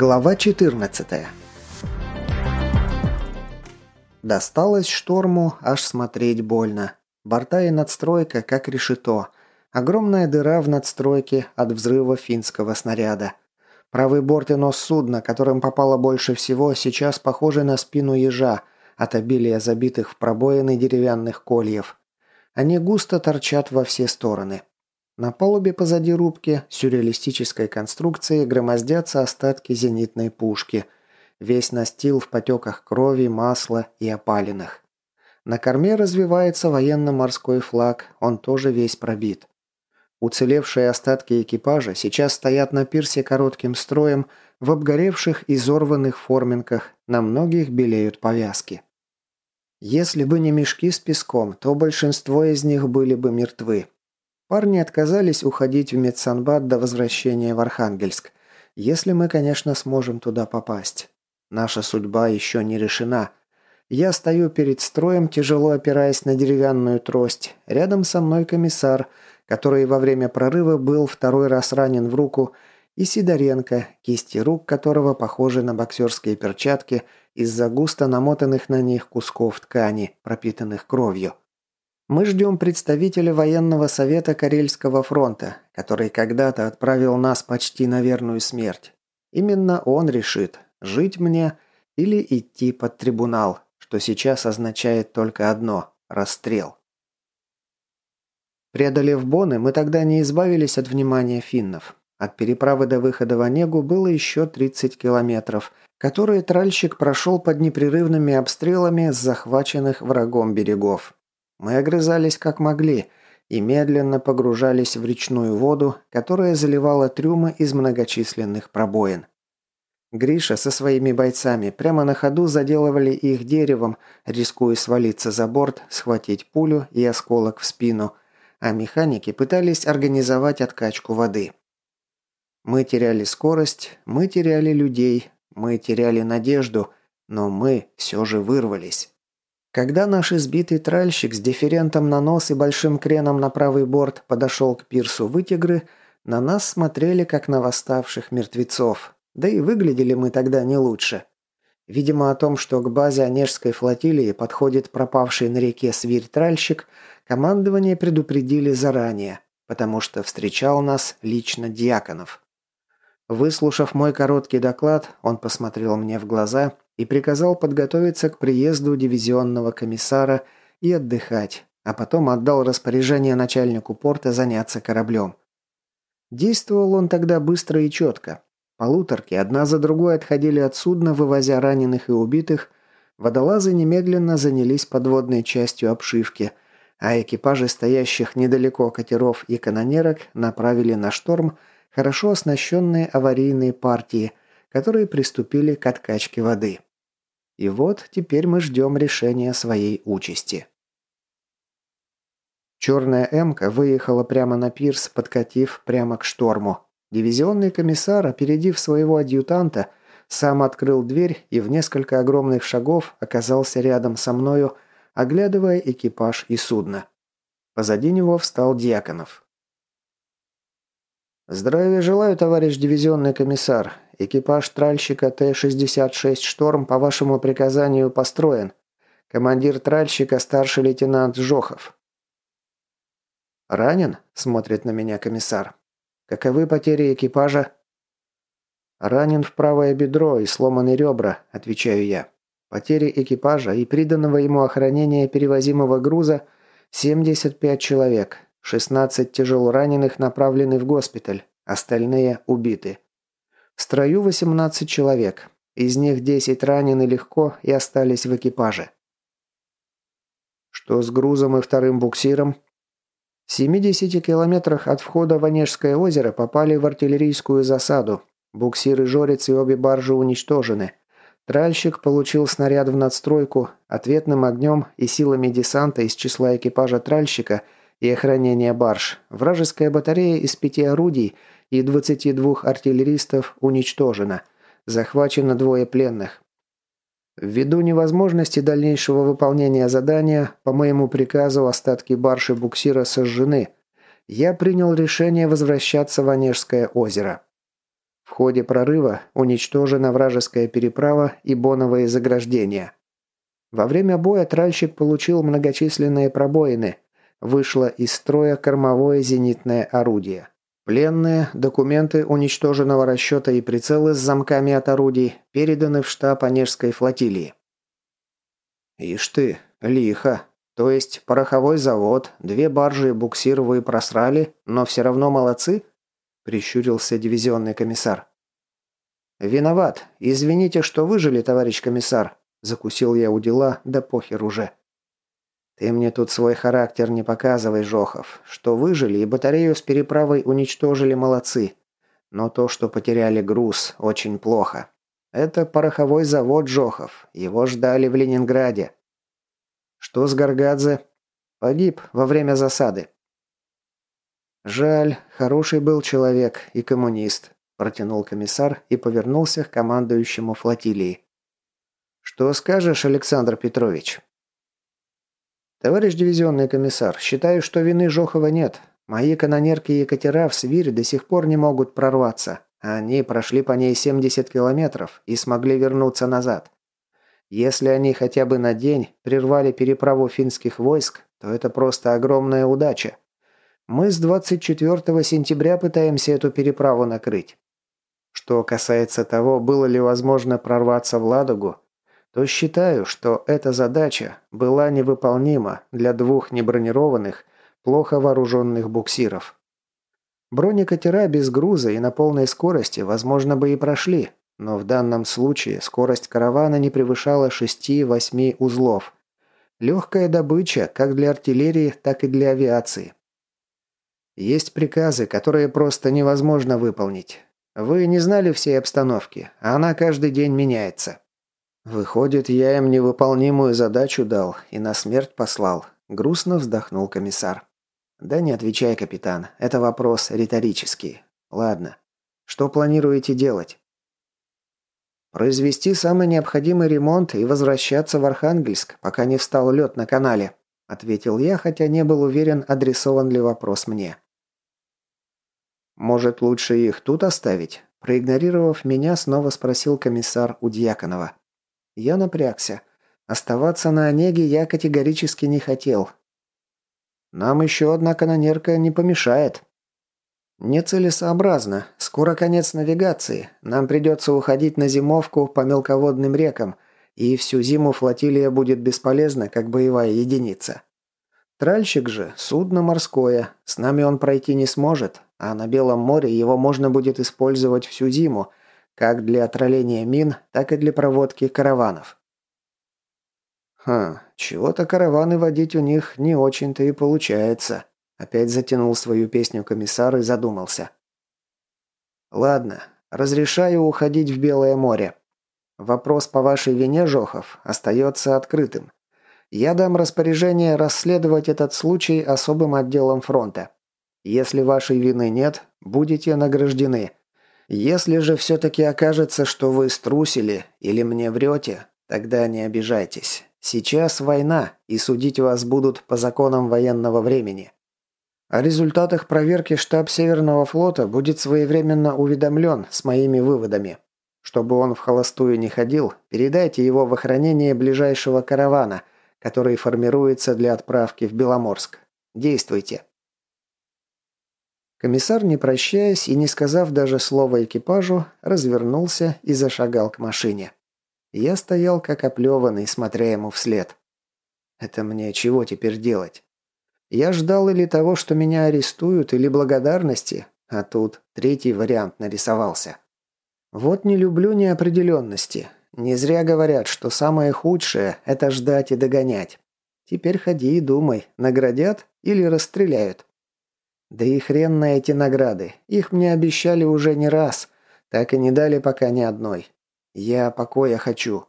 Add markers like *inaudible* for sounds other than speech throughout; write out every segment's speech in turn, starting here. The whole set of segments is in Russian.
Глава 14 Досталось шторму, аж смотреть больно. Борта и надстройка, как решето. Огромная дыра в надстройке от взрыва финского снаряда. Правый борт и нос судна, которым попало больше всего, сейчас похожи на спину ежа от обилия забитых в пробоины деревянных кольев. Они густо торчат во все стороны. На палубе позади рубки сюрреалистической конструкции громоздятся остатки зенитной пушки. Весь настил в потеках крови, масла и опалинах. На корме развивается военно-морской флаг, он тоже весь пробит. Уцелевшие остатки экипажа сейчас стоят на пирсе коротким строем в обгоревших и изорванных форминках, на многих белеют повязки. Если бы не мешки с песком, то большинство из них были бы мертвы. Парни отказались уходить в медсанбат до возвращения в Архангельск, если мы, конечно, сможем туда попасть. Наша судьба еще не решена. Я стою перед строем, тяжело опираясь на деревянную трость. Рядом со мной комиссар, который во время прорыва был второй раз ранен в руку, и Сидоренко, кисти рук которого похожи на боксерские перчатки из-за густо намотанных на них кусков ткани, пропитанных кровью. Мы ждем представителя военного совета Карельского фронта, который когда-то отправил нас почти на верную смерть. Именно он решит, жить мне или идти под трибунал, что сейчас означает только одно – расстрел. Преодолев Боны, мы тогда не избавились от внимания финнов. От переправы до выхода в Онегу было еще 30 километров, которые тральщик прошел под непрерывными обстрелами с захваченных врагом берегов. Мы огрызались как могли и медленно погружались в речную воду, которая заливала трюмы из многочисленных пробоин. Гриша со своими бойцами прямо на ходу заделывали их деревом, рискуя свалиться за борт, схватить пулю и осколок в спину, а механики пытались организовать откачку воды. Мы теряли скорость, мы теряли людей, мы теряли надежду, но мы все же вырвались. Когда наш избитый тральщик с дифферентом на нос и большим креном на правый борт подошел к пирсу вытигры, на нас смотрели как на восставших мертвецов. Да и выглядели мы тогда не лучше. Видимо, о том, что к базе Онежской флотилии подходит пропавший на реке свирь-тральщик, командование предупредили заранее, потому что встречал нас лично Дьяконов. Выслушав мой короткий доклад, он посмотрел мне в глаза и приказал подготовиться к приезду дивизионного комиссара и отдыхать, а потом отдал распоряжение начальнику порта заняться кораблем. Действовал он тогда быстро и четко. Полуторки одна за другой отходили от судна, вывозя раненых и убитых. Водолазы немедленно занялись подводной частью обшивки, а экипажи стоящих недалеко катеров и канонерок направили на шторм хорошо оснащенные аварийные партии, которые приступили к откачке воды. И вот теперь мы ждем решения своей участи. Черная «Эмка» выехала прямо на пирс, подкатив прямо к шторму. Дивизионный комиссар, опередив своего адъютанта, сам открыл дверь и в несколько огромных шагов оказался рядом со мною, оглядывая экипаж и судно. Позади него встал Дьяконов. «Здравия желаю, товарищ дивизионный комиссар. Экипаж тральщика Т-66 «Шторм» по вашему приказанию построен. Командир тральщика старший лейтенант Жохов». «Ранен?» – смотрит на меня комиссар. «Каковы потери экипажа?» «Ранен в правое бедро и сломаны ребра», – отвечаю я. «Потери экипажа и приданного ему охранения перевозимого груза – 75 человек, 16 тяжело раненых направлены в госпиталь, остальные убиты. В строю 18 человек, из них 10 ранены легко и остались в экипаже. Что с грузом и вторым буксиром? В 70 километрах от входа в Онежское озеро попали в артиллерийскую засаду. Буксиры «Жорец» и обе баржи уничтожены. Тральщик получил снаряд в надстройку, ответным огнем и силами десанта из числа экипажа тральщика – и охранения барж, вражеская батарея из пяти орудий и 22 артиллеристов уничтожена. Захвачено двое пленных. Ввиду невозможности дальнейшего выполнения задания, по моему приказу остатки барж и буксира сожжены. Я принял решение возвращаться в Онежское озеро. В ходе прорыва уничтожена вражеская переправа и боновые заграждения. Во время боя тральщик получил многочисленные пробоины. Вышло из строя кормовое зенитное орудие. Пленные, документы уничтоженного расчета и прицелы с замками от орудий переданы в штаб Онежской флотилии. «Ишь ты, лихо. То есть пороховой завод, две баржи и просрали, но все равно молодцы?» прищурился дивизионный комиссар. «Виноват. Извините, что выжили, товарищ комиссар», – закусил я у дела, да похер уже. «Ты мне тут свой характер не показывай, Жохов. Что выжили и батарею с переправой уничтожили, молодцы. Но то, что потеряли груз, очень плохо. Это пороховой завод Жохов. Его ждали в Ленинграде. Что с Гаргадзе? Погиб во время засады. «Жаль, хороший был человек и коммунист», – протянул комиссар и повернулся к командующему флотилии. «Что скажешь, Александр Петрович?» «Товарищ дивизионный комиссар, считаю, что вины Жохова нет. Мои канонерки и катера в Свире до сих пор не могут прорваться. Они прошли по ней 70 километров и смогли вернуться назад. Если они хотя бы на день прервали переправу финских войск, то это просто огромная удача. Мы с 24 сентября пытаемся эту переправу накрыть. Что касается того, было ли возможно прорваться в Ладогу, то считаю, что эта задача была невыполнима для двух небронированных, плохо вооруженных буксиров. Бронекатера без груза и на полной скорости, возможно, бы и прошли, но в данном случае скорость каравана не превышала 6-8 узлов. Легкая добыча как для артиллерии, так и для авиации. Есть приказы, которые просто невозможно выполнить. Вы не знали всей обстановки, а она каждый день меняется. Выходит, я им невыполнимую задачу дал и на смерть послал. Грустно вздохнул комиссар. Да не отвечай, капитан, это вопрос риторический. Ладно. Что планируете делать? Произвести самый необходимый ремонт и возвращаться в Архангельск, пока не встал лед на канале, ответил я, хотя не был уверен, адресован ли вопрос мне. «Может, лучше их тут оставить?» Проигнорировав меня, снова спросил комиссар у Дьяконова. Я напрягся. Оставаться на Онеге я категорически не хотел. «Нам еще одна канонерка не помешает». «Нецелесообразно. Скоро конец навигации. Нам придется уходить на зимовку по мелководным рекам, и всю зиму флотилия будет бесполезна, как боевая единица. Тральщик же – судно морское. С нами он пройти не сможет, а на Белом море его можно будет использовать всю зиму, как для тролления мин, так и для проводки караванов. Хм, чего-то караваны водить у них не очень-то и получается. Опять затянул свою песню комиссар и задумался. Ладно, разрешаю уходить в Белое море. Вопрос по вашей вине, Жохов, остается открытым. Я дам распоряжение расследовать этот случай особым отделом фронта. Если вашей вины нет, будете награждены. Если же все-таки окажется, что вы струсили или мне врете, тогда не обижайтесь. Сейчас война, и судить вас будут по законам военного времени. О результатах проверки штаб Северного флота будет своевременно уведомлен с моими выводами. Чтобы он в холостую не ходил, передайте его в охранение ближайшего каравана – который формируется для отправки в Беломорск. Действуйте. Комиссар, не прощаясь и не сказав даже слова экипажу, развернулся и зашагал к машине. Я стоял как оплеванный, смотря ему вслед. Это мне чего теперь делать? Я ждал или того, что меня арестуют, или благодарности, а тут третий вариант нарисовался. Вот не люблю неопределенности. Не зря говорят, что самое худшее – это ждать и догонять. Теперь ходи и думай, наградят или расстреляют. Да и хрен на эти награды. Их мне обещали уже не раз. Так и не дали пока ни одной. Я покоя хочу.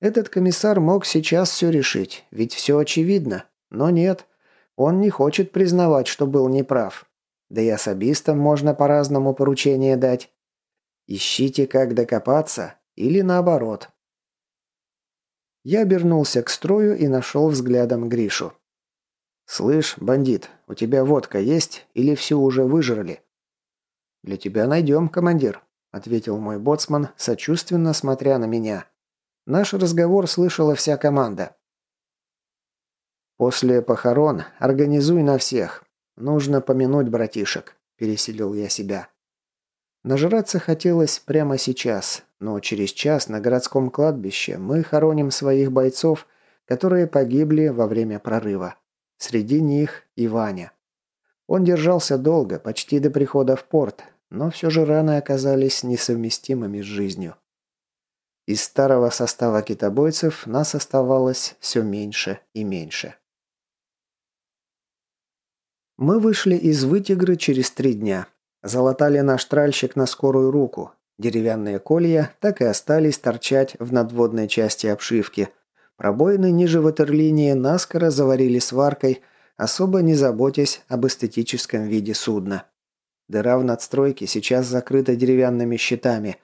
Этот комиссар мог сейчас все решить, ведь все очевидно. Но нет, он не хочет признавать, что был неправ. Да и особистам можно по-разному поручение дать. Ищите, как докопаться, или наоборот. Я обернулся к строю и нашел взглядом Гришу. «Слышь, бандит, у тебя водка есть или всю уже выжрали?» «Для тебя найдем, командир», ответил мой боцман, сочувственно смотря на меня. Наш разговор слышала вся команда. «После похорон организуй на всех. Нужно помянуть братишек», – переселил я себя. Нажраться хотелось прямо сейчас, но через час на городском кладбище мы хороним своих бойцов, которые погибли во время прорыва. Среди них и Ваня. Он держался долго, почти до прихода в порт, но все же раны оказались несовместимыми с жизнью. Из старого состава китобойцев нас оставалось все меньше и меньше. Мы вышли из Вытигры через три дня. Залатали наш тральщик на скорую руку. Деревянные колья так и остались торчать в надводной части обшивки. Пробоины ниже ватерлинии наскоро заварили сваркой, особо не заботясь об эстетическом виде судна. Дыра в надстройке сейчас закрыта деревянными щитами.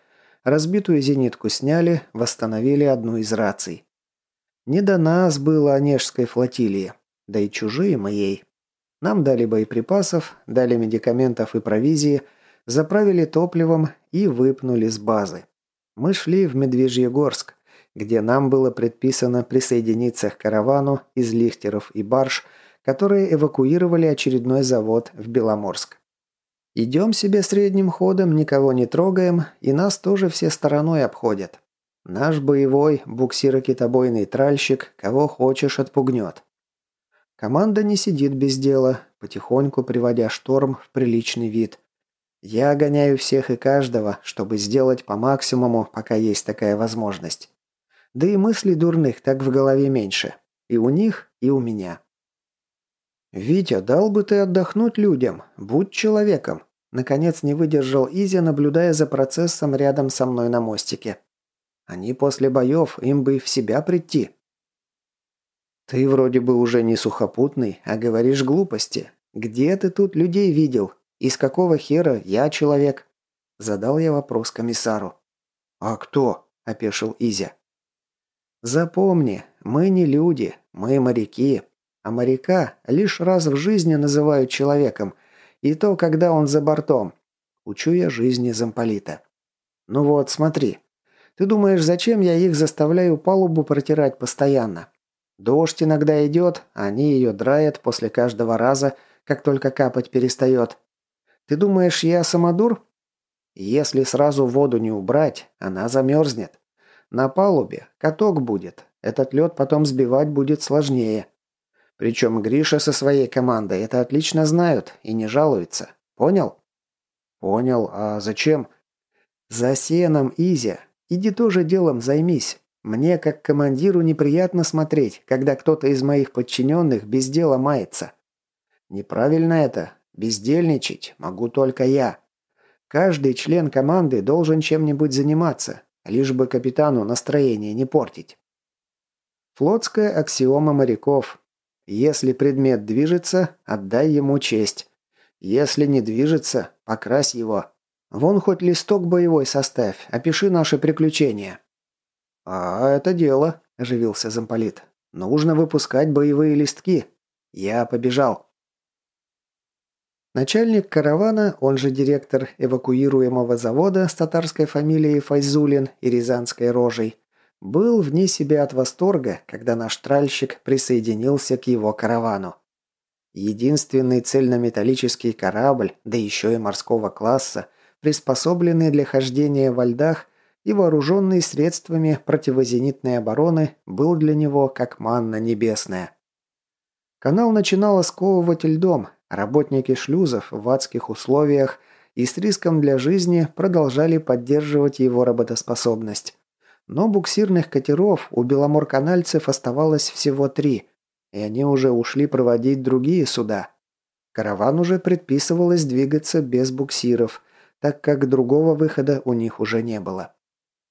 Разбитую зенитку сняли, восстановили одну из раций. Не до нас было Онежской флотилии, да и чужие моей. Нам дали боеприпасов, дали медикаментов и провизии, заправили топливом и выпнули с базы. Мы шли в Медвежьегорск, где нам было предписано присоединиться к каравану из лихтеров и барж, которые эвакуировали очередной завод в Беломорск. Идем себе средним ходом, никого не трогаем, и нас тоже все стороной обходят. Наш боевой буксирокитобойный тральщик кого хочешь отпугнет. Команда не сидит без дела, потихоньку приводя шторм в приличный вид. Я гоняю всех и каждого, чтобы сделать по максимуму, пока есть такая возможность. Да и мыслей дурных так в голове меньше. И у них, и у меня. «Витя, дал бы ты отдохнуть людям. Будь человеком». Наконец не выдержал Изя, наблюдая за процессом рядом со мной на мостике. «Они после боев, им бы в себя прийти». «Ты вроде бы уже не сухопутный, а говоришь глупости. Где ты тут людей видел? Из какого хера я человек?» Задал я вопрос комиссару. «А кто?» – опешил Изя. «Запомни, мы не люди, мы моряки, а моряка лишь раз в жизни называют человеком, и то, когда он за бортом. Учу я жизни замполита. Ну вот, смотри. Ты думаешь, зачем я их заставляю палубу протирать постоянно? Дождь иногда идет, они ее драят после каждого раза, как только капать перестает. Ты думаешь, я самодур? Если сразу воду не убрать, она замерзнет. На палубе каток будет. Этот лед потом сбивать будет сложнее. Причем Гриша со своей командой это отлично знают и не жалуются. Понял? Понял. А зачем? За сеном, Изя. Иди тоже делом займись. Мне, как командиру, неприятно смотреть, когда кто-то из моих подчиненных без дела мается. Неправильно это. Бездельничать могу только я. Каждый член команды должен чем-нибудь заниматься, лишь бы капитану настроение не портить. Флотская аксиома моряков. Если предмет движется, отдай ему честь. Если не движется, покрась его. Вон хоть листок боевой составь, опиши наши приключения». «А это дело», – оживился замполит. «Нужно выпускать боевые листки. Я побежал». Начальник каравана, он же директор эвакуируемого завода с татарской фамилией Файзулин и рязанской рожей, был вне себя от восторга, когда наш тральщик присоединился к его каравану. Единственный цельнометаллический корабль, да еще и морского класса, приспособленный для хождения во льдах и вооруженный средствами противозенитной обороны, был для него как манна небесная. Канал начинало сковывать льдом, работники шлюзов в адских условиях и с риском для жизни продолжали поддерживать его работоспособность. Но буксирных катеров у беломорканальцев оставалось всего три, и они уже ушли проводить другие суда. Караван уже предписывалось двигаться без буксиров, так как другого выхода у них уже не было.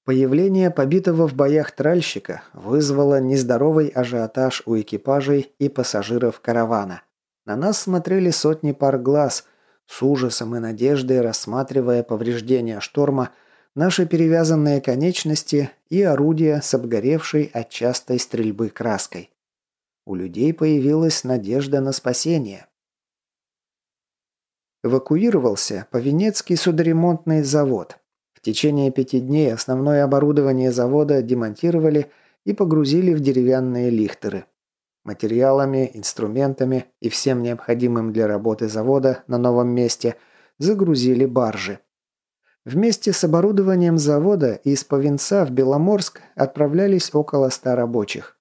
Появление побитого в боях тральщика вызвало нездоровый ажиотаж у экипажей и пассажиров каравана. На нас смотрели сотни пар глаз, с ужасом и надеждой рассматривая повреждения шторма – наши перевязанные конечности и орудия с обгоревшей от частой стрельбы краской. У людей появилась надежда на спасение. Эвакуировался Повенецкий судоремонтный завод. В течение пяти дней основное оборудование завода демонтировали и погрузили в деревянные лихтеры. Материалами, инструментами и всем необходимым для работы завода на новом месте загрузили баржи. Вместе с оборудованием завода из Повинца в Беломорск отправлялись около ста рабочих.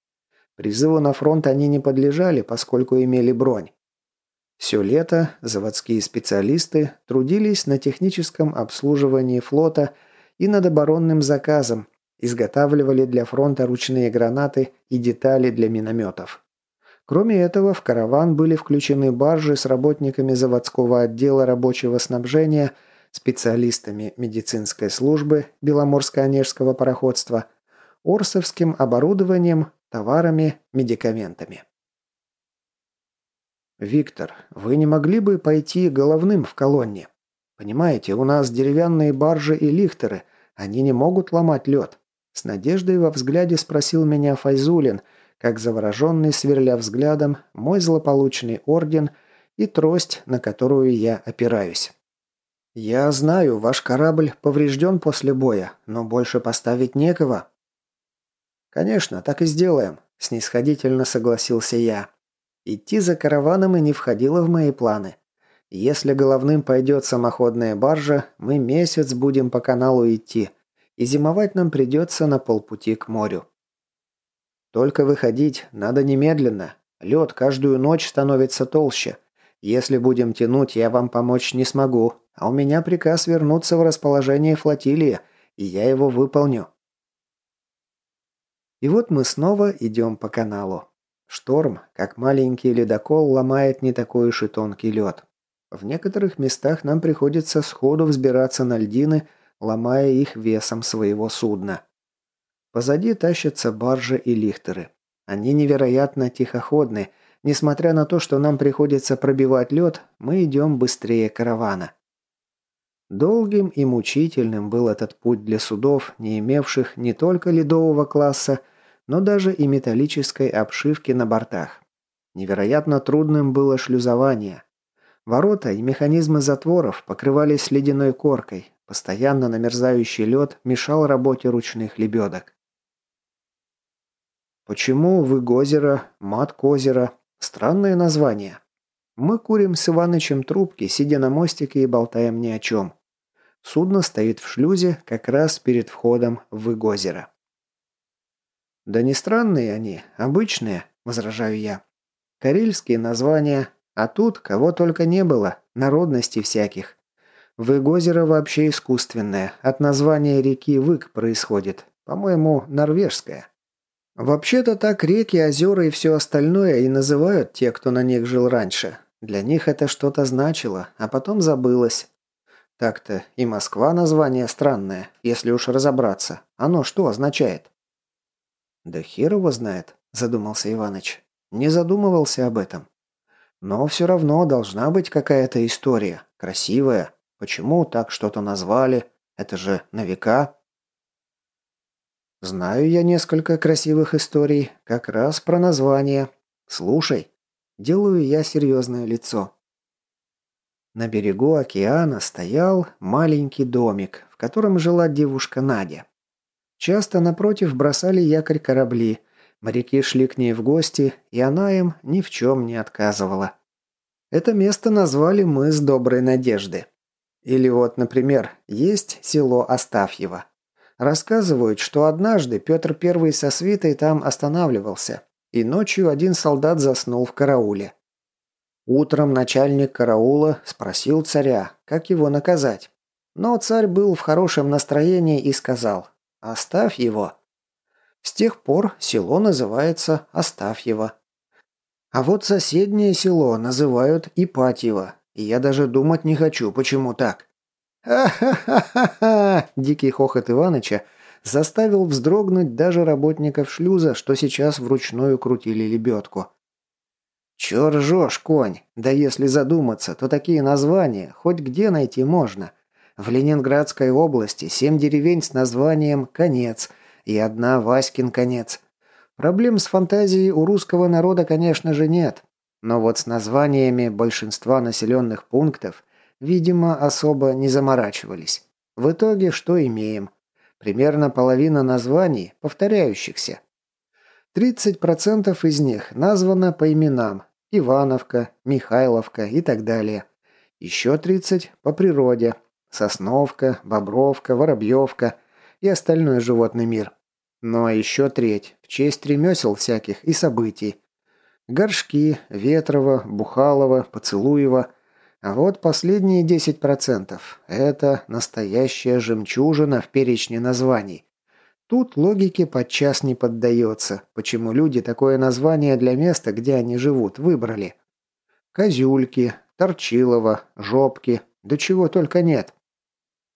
Призыву на фронт они не подлежали, поскольку имели бронь. Все лето заводские специалисты трудились на техническом обслуживании флота и над оборонным заказом, изготавливали для фронта ручные гранаты и детали для минометов. Кроме этого, в караван были включены баржи с работниками заводского отдела рабочего снабжения, специалистами медицинской службы Беломорско-Онежского пароходства, Орсовским оборудованием, товарами, медикаментами. «Виктор, вы не могли бы пойти головным в колонне? Понимаете, у нас деревянные баржи и лихтеры, они не могут ломать лед». С надеждой во взгляде спросил меня Файзулин – как завороженный, сверля взглядом, мой злополучный орден и трость, на которую я опираюсь. «Я знаю, ваш корабль поврежден после боя, но больше поставить некого». «Конечно, так и сделаем», – снисходительно согласился я. Идти за караваном и не входило в мои планы. Если головным пойдет самоходная баржа, мы месяц будем по каналу идти, и зимовать нам придется на полпути к морю. Только выходить надо немедленно. Лед каждую ночь становится толще. Если будем тянуть, я вам помочь не смогу, а у меня приказ вернуться в расположение флотилии, и я его выполню. И вот мы снова идем по каналу. Шторм, как маленький ледокол, ломает не такой уж и тонкий лед. В некоторых местах нам приходится сходу взбираться на льдины, ломая их весом своего судна. Позади тащатся баржи и лихтеры. Они невероятно тихоходны. Несмотря на то, что нам приходится пробивать лед, мы идем быстрее каравана. Долгим и мучительным был этот путь для судов, не имевших не только ледового класса, но даже и металлической обшивки на бортах. Невероятно трудным было шлюзование. Ворота и механизмы затворов покрывались ледяной коркой, постоянно намерзающий лед мешал работе ручных лебедок. Почему Выгозеро, Маткозеро? Странное название. Мы курим с Иванычем трубки, сидя на мостике и болтаем ни о чем. Судно стоит в шлюзе, как раз перед входом в Выгозеро. «Да не странные они, обычные», – возражаю я. «Карельские названия, а тут кого только не было, народностей всяких. Выгозеро вообще искусственное, от названия реки Вык происходит, по-моему, норвежское». Вообще-то так реки, озера и все остальное и называют те, кто на них жил раньше. Для них это что-то значило, а потом забылось. Так-то и Москва название странное, если уж разобраться. Оно что означает? Да хер его знает, задумался Иваныч. Не задумывался об этом. Но все равно должна быть какая-то история. Красивая. Почему так что-то назвали? Это же на века. Знаю я несколько красивых историй, как раз про название. Слушай, делаю я серьезное лицо. На берегу океана стоял маленький домик, в котором жила девушка Надя. Часто напротив бросали якорь корабли, моряки шли к ней в гости, и она им ни в чем не отказывала. Это место назвали мы с Доброй Надежды. Или вот, например, есть село Астафьево. Рассказывают, что однажды Петр I со свитой там останавливался, и ночью один солдат заснул в карауле. Утром начальник караула спросил царя, как его наказать. Но царь был в хорошем настроении и сказал «Оставь его». С тех пор село называется Остафьево. А вот соседнее село называют Ипатьево, и я даже думать не хочу, почему так. «Ха-ха-ха-ха!» *laughs* Дикий хохот Иваныча заставил вздрогнуть даже работников шлюза, что сейчас вручную крутили лебедку. «Чё ржёшь, конь? Да если задуматься, то такие названия хоть где найти можно. В Ленинградской области семь деревень с названием «Конец» и одна «Васькин конец». Проблем с фантазией у русского народа, конечно же, нет. Но вот с названиями большинства населенных пунктов – Видимо, особо не заморачивались. В итоге что имеем? Примерно половина названий, повторяющихся. 30% из них названо по именам Ивановка, Михайловка и так далее. Еще 30 по природе. Сосновка, Бобровка, Воробьевка и остальной животный мир. А еще треть в честь ремесел всяких и событий. Горшки, Ветрова, Бухалова, Поцелуева. А вот последние 10% – это настоящая жемчужина в перечне названий. Тут логике подчас не поддается, почему люди такое название для места, где они живут, выбрали. Козюльки, Торчилово, Жопки, да чего только нет.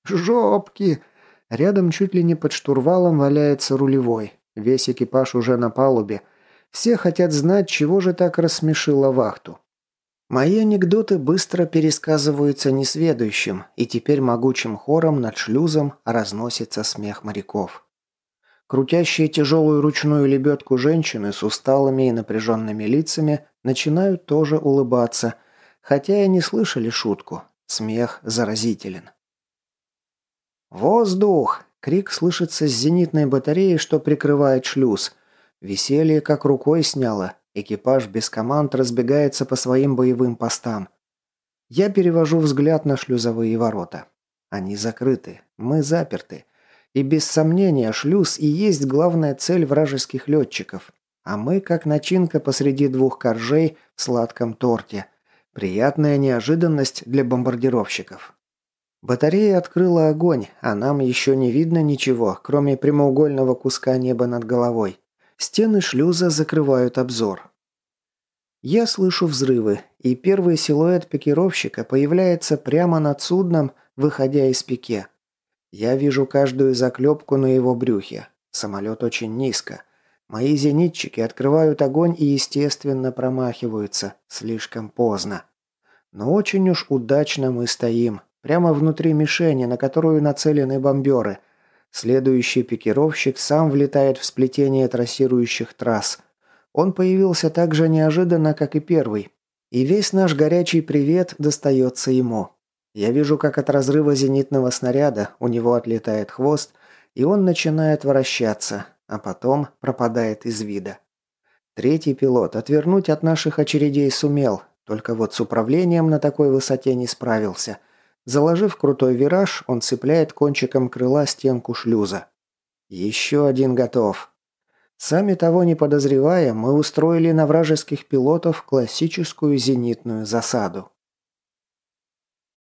Жопки! Рядом чуть ли не под штурвалом валяется рулевой. Весь экипаж уже на палубе. Все хотят знать, чего же так рассмешило вахту. Мои анекдоты быстро пересказываются несведущим, и теперь могучим хором над шлюзом разносится смех моряков. Крутящие тяжелую ручную лебедку женщины с усталыми и напряженными лицами начинают тоже улыбаться, хотя и не слышали шутку. Смех заразителен. «Воздух!» — крик слышится с зенитной батареи, что прикрывает шлюз. Веселье как рукой сняло. Экипаж без команд разбегается по своим боевым постам. Я перевожу взгляд на шлюзовые ворота. Они закрыты. Мы заперты. И без сомнения шлюз и есть главная цель вражеских летчиков. А мы как начинка посреди двух коржей в сладком торте. Приятная неожиданность для бомбардировщиков. Батарея открыла огонь, а нам еще не видно ничего, кроме прямоугольного куска неба над головой. Стены шлюза закрывают обзор. Я слышу взрывы, и первый силуэт пикировщика появляется прямо над судном, выходя из пике. Я вижу каждую заклепку на его брюхе. Самолет очень низко. Мои зенитчики открывают огонь и, естественно, промахиваются. Слишком поздно. Но очень уж удачно мы стоим. Прямо внутри мишени, на которую нацелены бомберы. Следующий пикировщик сам влетает в сплетение трассирующих трасс. Он появился так же неожиданно, как и первый. И весь наш горячий привет достается ему. Я вижу, как от разрыва зенитного снаряда у него отлетает хвост, и он начинает вращаться, а потом пропадает из вида. Третий пилот отвернуть от наших очередей сумел, только вот с управлением на такой высоте не справился. Заложив крутой вираж, он цепляет кончиком крыла стенку шлюза. Еще один готов. Сами того не подозревая, мы устроили на вражеских пилотов классическую зенитную засаду.